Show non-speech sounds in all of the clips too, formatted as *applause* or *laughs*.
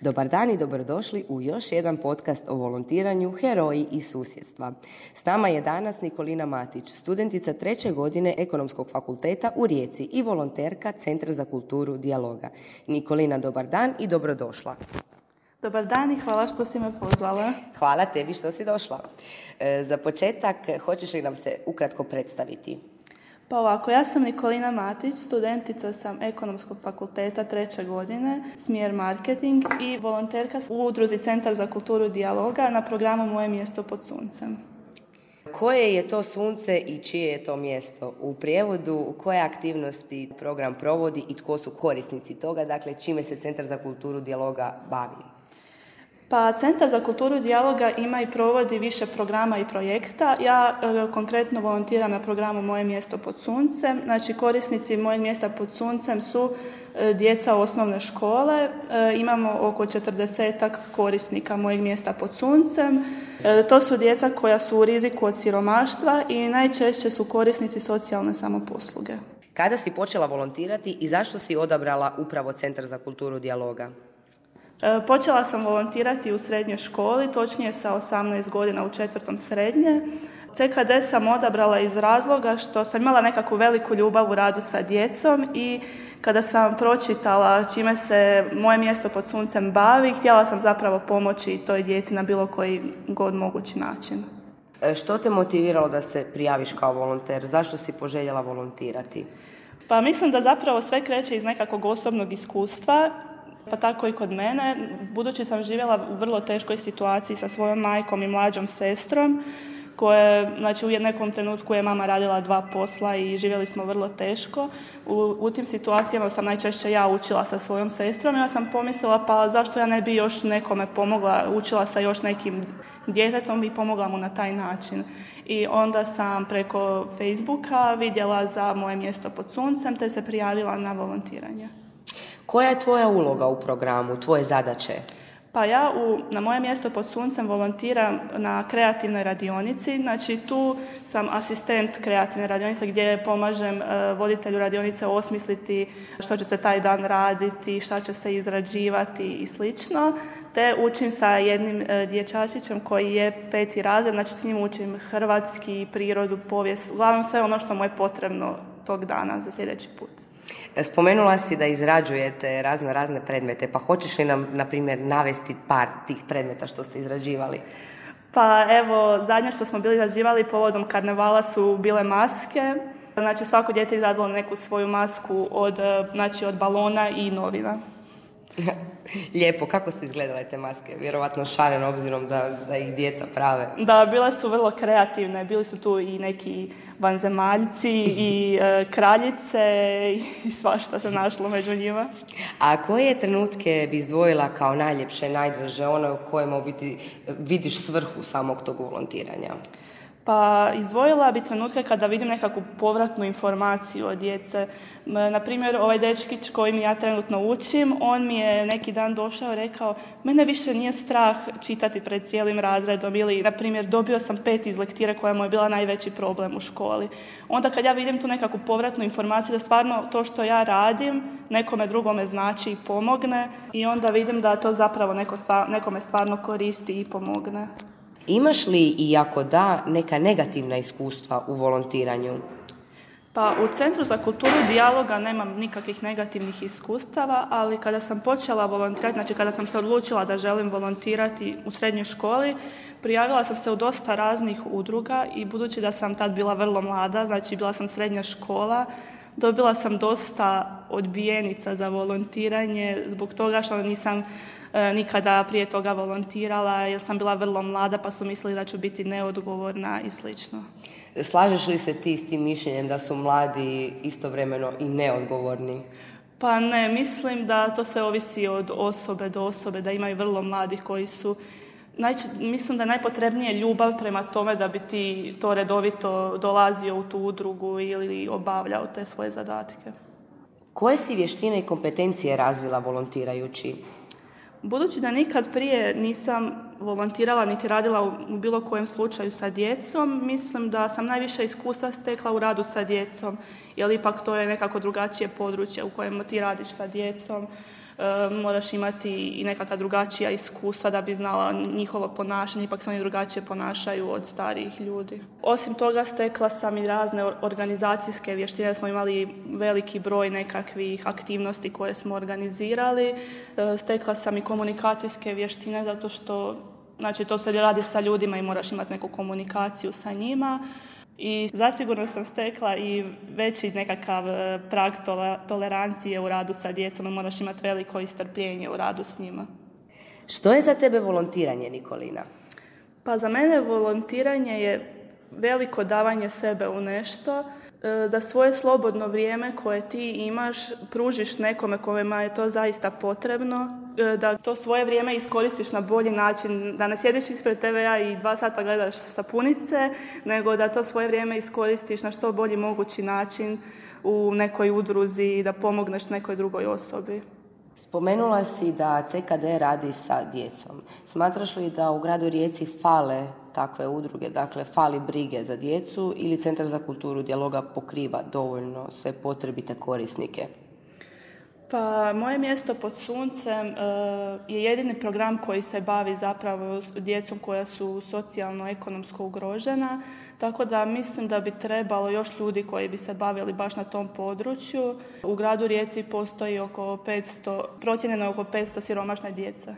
Dobar dan i dobrodošli u još jedan podcast o volontiranju Heroji i susjedstva. S nama je danas Nikolina Matić, studentica treće godine Ekonomskog fakulteta u Rijeci i volonterka Centra za kulturu dijaloga. Nikolina, dobar dan i dobrodošla. Dobar dan i hvala što si me pozvala. Hvala tebi što si došla. E, za početak, hoćeš li nam se ukratko predstaviti? Pa ovako, ja sam Nikolina Matić, studentica sam Ekonomskog fakulteta treće godine, smjer marketing i volonterka u udruzi Centar za kulturu dijaloga na programu Moje mjesto pod suncem. Koje je to sunce i čije je to mjesto? U prijevodu koje aktivnosti program provodi i tko su korisnici toga, dakle čime se Centar za kulturu dijaloga bavi? Pa Centar za kulturu dijaloga ima i provodi više programa i projekta. Ja e, konkretno volontiram na programu Moje mjesto pod suncem. Znači korisnici Mojeg mjesta pod suncem su e, djeca osnovne škole. E, imamo oko 40 korisnika Mojeg mjesta pod suncem. To su djeca koja su u riziku od siromaštva i najčešće su korisnici socijalne samoposluge. Kada si počela volontirati i zašto si odabrala upravo Centar za kulturu dijaloga? E, počela sam volontirati u srednjoj školi, točnije sa 18 godina u četvrtom srednje. CKD sam odabrala iz razloga što sam imala nekakvu veliku ljubav u radu sa djecom i kada sam pročitala čime se moje mjesto pod suncem bavi, htjela sam zapravo pomoći toj djeci na bilo koji god mogući način. E, što te motiviralo da se prijaviš kao volonter? Zašto si poželjela volontirati? Pa mislim da zapravo sve kreće iz nekakvog osobnog iskustva pa tako i kod mene. Budući sam živjela u vrlo teškoj situaciji sa svojom majkom i mlađom sestrom, koje, znači u nekom trenutku je mama radila dva posla i živjeli smo vrlo teško. U, u tim situacijama sam najčešće ja učila sa svojom sestrom i ja sam pomislila pa zašto ja ne bi još nekome pomogla, učila sa još nekim djetetom i pomogla mu na taj način. I onda sam preko Facebooka vidjela za moje mjesto pod suncem te se prijavila na volontiranje. Koja je tvoja uloga u programu, tvoje zadaće? Pa ja u, na moje mjesto pod suncem volontiram na kreativnoj radionici, znači tu sam asistent kreativne radionice gdje pomažem e, voditelju radionice osmisliti što će se taj dan raditi, šta će se izrađivati i slično. Te učim sa jednim e, dječačićem koji je peti razred, znači s njim učim hrvatski, prirodu, povijest, uglavnom sve ono što mu je potrebno tog dana za sljedeći put. Spomenula si da izrađujete razno razne predmete, pa hoćeš li nam, na primjer, navesti par tih predmeta što ste izrađivali? Pa evo, zadnje što smo bili izrađivali povodom karnevala su bile maske. Znači svako dijete izradilo neku svoju masku od, znači, od balona i novina. *laughs* Lijepo, kako su izgledale te maske? Vjerovatno šareno obzirom da, da ih djeca prave. Da, bile su vrlo kreativne. Bili su tu i neki vanzemaljci *laughs* i e, kraljice i *laughs* svašta se našlo među njima. A koje trenutke bi izdvojila kao najljepše, najdraže, ono u kojemu biti vidiš svrhu samog tog volontiranja? Pa izdvojila bi trenutke kada vidim nekakvu povratnu informaciju od djece. Na primjer, ovaj dečkić kojim ja trenutno učim, on mi je neki dan došao i rekao mene više nije strah čitati pred cijelim razredom ili, na primjer, dobio sam pet iz lektire koja mu je bila najveći problem u školi. Onda kad ja vidim tu nekakvu povratnu informaciju da stvarno to što ja radim nekome drugome znači i pomogne i onda vidim da to zapravo neko, nekome stvarno koristi i pomogne. Imaš li i ako da neka negativna iskustva u volontiranju? Pa u Centru za kulturu dijaloga nemam nikakvih negativnih iskustava, ali kada sam počela volontirati, znači kada sam se odlučila da želim volontirati u srednjoj školi, prijavila sam se u dosta raznih udruga i budući da sam tad bila vrlo mlada, znači bila sam srednja škola, dobila sam dosta odbijenica za volontiranje zbog toga što nisam nikada prije toga volontirala jer sam bila vrlo mlada pa su mislili da ću biti neodgovorna i slično. Slažeš li se ti s tim mišljenjem da su mladi istovremeno i neodgovorni? Pa ne, mislim da to sve ovisi od osobe do osobe, da imaju vrlo mladih koji su mislim da je najpotrebnije ljubav prema tome da bi ti to redovito dolazio u tu udrugu ili obavljao te svoje zadatke. Koje si vještine i kompetencije razvila volontirajući? Budući da nikad prije nisam volontirala niti radila u bilo kojem slučaju sa djecom, mislim da sam najviše iskustva stekla u radu sa djecom, jer ipak to je nekako drugačije područje u kojem ti radiš sa djecom. Moraš imati i nekakva drugačija iskustva da bi znala njihovo ponašanje, ipak se oni drugačije ponašaju od starijih ljudi. Osim toga stekla sam i razne organizacijske vještine, smo imali veliki broj nekakvih aktivnosti koje smo organizirali. Stekla sam i komunikacijske vještine zato što Znači to se radi sa ljudima i moraš imati neku komunikaciju sa njima i zasigurno sam stekla i veći nekakav e, prag tolerancije u radu sa djecom, moraš imati veliko istrpljenje u radu s njima. Što je za tebe volontiranje, Nikolina? Pa za mene volontiranje je veliko davanje sebe u nešto, e, da svoje slobodno vrijeme koje ti imaš pružiš nekome kojima je to zaista potrebno da to svoje vrijeme iskoristiš na bolji način, da ne sjediš ispred TV-a i dva sata gledaš sapunice, nego da to svoje vrijeme iskoristiš na što bolji mogući način u nekoj udruzi, da pomogneš nekoj drugoj osobi. Spomenula si da CKD radi sa djecom. Smatraš li da u gradu Rijeci fale takve udruge, dakle fali brige za djecu ili Centar za kulturu dijaloga pokriva dovoljno sve potrebite korisnike? Pa moje mjesto pod suncem e, je jedini program koji se bavi zapravo djecom koja su socijalno-ekonomsko ugrožena, tako da mislim da bi trebalo još ljudi koji bi se bavili baš na tom području. U gradu Rijeci postoji oko 500, procijenjeno oko 500 siromašne djece.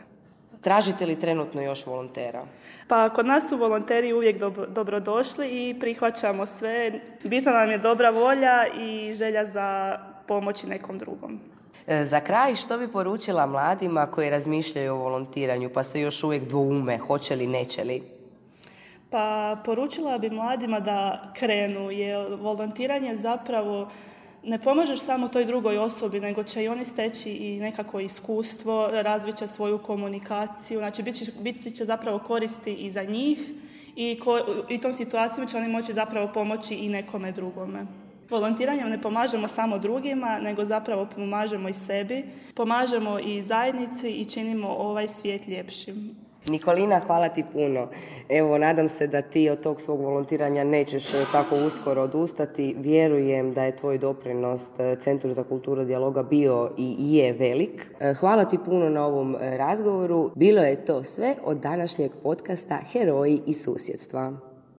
Tražite li trenutno još volontera? Pa kod nas su volonteri uvijek dobro, dobrodošli i prihvaćamo sve. Bitna nam je dobra volja i želja za pomoći nekom drugom. E, za kraj, što bi poručila mladima koji razmišljaju o volontiranju pa se još uvijek dvoume, hoće li, neće li? Pa poručila bi mladima da krenu, jer volontiranje zapravo ne pomažeš samo toj drugoj osobi, nego će i oni steći i nekako iskustvo, razvit će svoju komunikaciju, znači biti će, će zapravo koristi i za njih i, i tom situacijom će oni moći zapravo pomoći i nekome drugome. Volontiranjem ne pomažemo samo drugima, nego zapravo pomažemo i sebi, pomažemo i zajednici i činimo ovaj svijet ljepšim. Nikolina, hvala ti puno. Evo, nadam se da ti od tog svog volontiranja nećeš tako uskoro odustati. Vjerujem da je tvoj doprinos e, Centru za kulturu dijaloga bio i je velik. E, hvala ti puno na ovom e, razgovoru. Bilo je to sve od današnjeg podcasta Heroji i susjedstva.